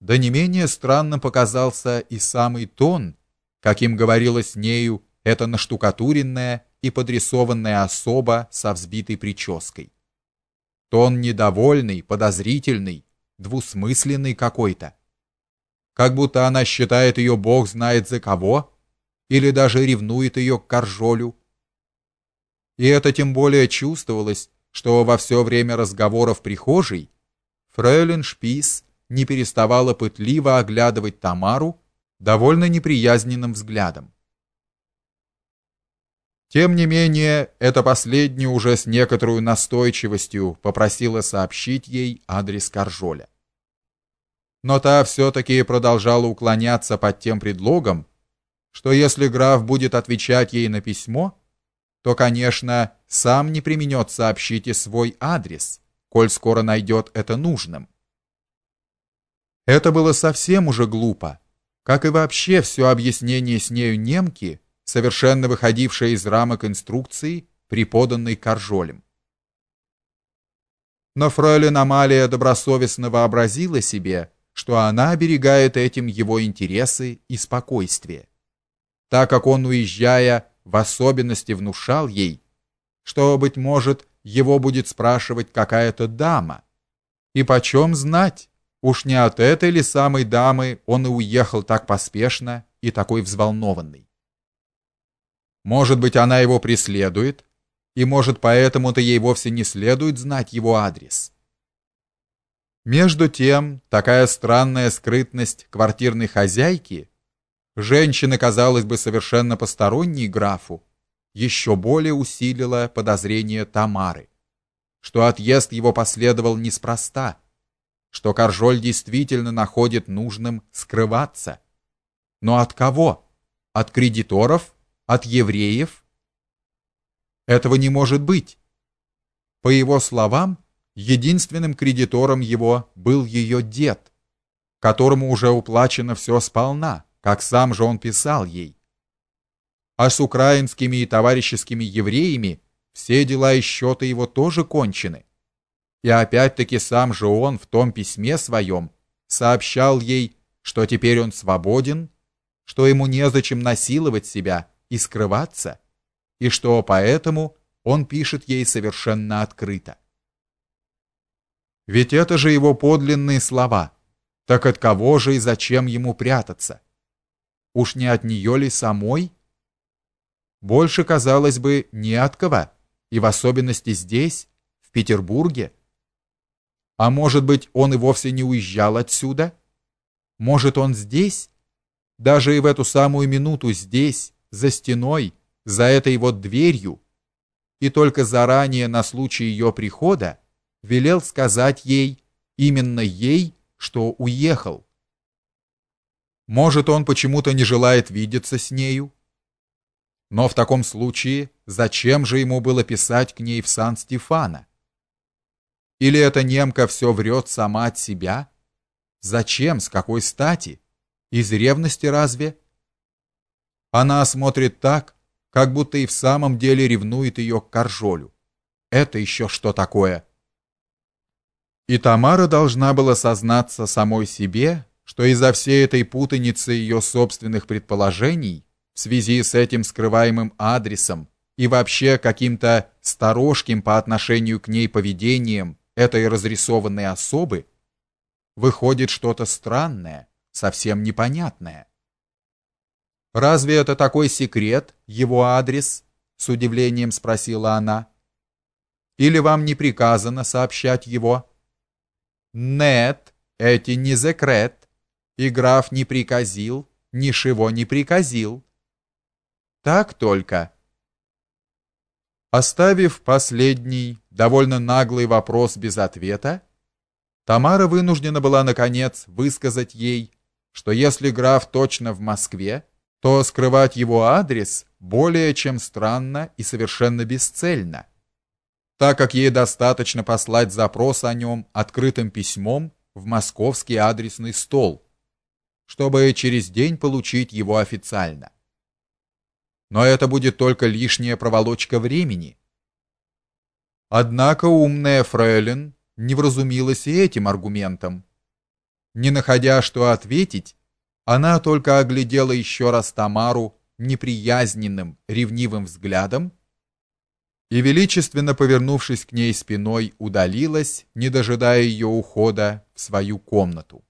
Да не менее странным показался и самый тон, каким говорила с нею эта наштукатуренная и подрисованная особа со взбитой прической. Тон недовольный, подозрительный, двусмысленный какой-то. Как будто она считает ее бог знает за кого, или даже ревнует ее к Каржолю. И это тем более чувствовалось, что во все время разговора в прихожей фрейлин Шпис не переставала пытливо оглядывать Тамару довольно неприязненным взглядом. Тем не менее, эта последняя уже с некоторой настойчивостью попросила сообщить ей адрес Каржоля. Но та все таки продолжала уклоняться под тем предлогом, что если граф будет отвечать ей на письмо, то, конечно, сам не применет сообщить и свой адрес, коль скоро найдет это нужным. Это было совсем уже глупо, как и вообще все объяснение с нею немки, совершенно выходившее из рамок инструкции, преподанной Каржолем. Но фройлен Амалия добросовестно вообразила себе, что она оберегает этим его интересы и спокойствие, так как он, уезжая, в особенности внушал ей, что, быть может, его будет спрашивать какая-то дама, и почем знать, Уж не от этой ли самой дамы он и уехал так поспешно и такой взволнованный. Может быть, она его преследует, и может, поэтому-то ей вовсе не следует знать его адрес. Между тем, такая странная скрытность квартирной хозяйки, женщины, казалось бы, совершенно посторонней графу, еще более усилила подозрение Тамары, что отъезд его последовал неспроста что Каржоль действительно находит нужным скрываться. Но от кого? От кредиторов? От евреев? Этого не может быть. По его словам, единственным кредитором его был ее дед, которому уже уплачено все сполна, как сам же он писал ей. А с украинскими и товарищескими евреями все дела и счеты его тоже кончены. И опять-таки сам же он в том письме своем сообщал ей, что теперь он свободен, что ему незачем насиловать себя и скрываться, и что поэтому он пишет ей совершенно открыто. Ведь это же его подлинные слова. Так от кого же и зачем ему прятаться? Уж не от нее ли самой? Больше, казалось бы, не от кого, и в особенности здесь, в Петербурге. А может быть, он и вовсе не уезжал отсюда? Может, он здесь? Даже и в эту самую минуту здесь, за стеной, за этой вот дверью. И только заранее на случай ее прихода велел сказать ей, именно ей, что уехал. Может, он почему-то не желает видеться с нею? Но в таком случае зачем же ему было писать к ней в Сан-Стефано? Или эта немка все врет сама от себя? Зачем, с какой стати? Из ревности разве? Она смотрит так, как будто и в самом деле ревнует ее к Каржолю. Это еще что такое? И Тамара должна была сознаться самой себе, что из-за всей этой путаницы ее собственных предположений в связи с этим скрываемым адресом и вообще каким-то сторожким по отношению к ней поведением этой разрисованной особы выходит что-то странное, совсем непонятное. Разве это такой секрет, его адрес? с удивлением спросила она. Или вам не приказано сообщать его? Нет, эти не секрет. И граф не приказил, ничего не приказил. Так только Оставив последний, довольно наглый вопрос без ответа, Тамара вынуждена была наконец высказать ей, что если граф точно в Москве, то скрывать его адрес более чем странно и совершенно бесцельно, так как ей достаточно послать запрос о нем открытым письмом в московский адресный стол, чтобы через день получить его официально. Но это будет только лишняя проволочка времени. Однако умная фрейлин не вразумилась и этим аргументом. Не находя что ответить, она только оглядела еще раз Тамару неприязненным, ревнивым взглядом и величественно повернувшись к ней спиной, удалилась, не дожидая ее ухода в свою комнату.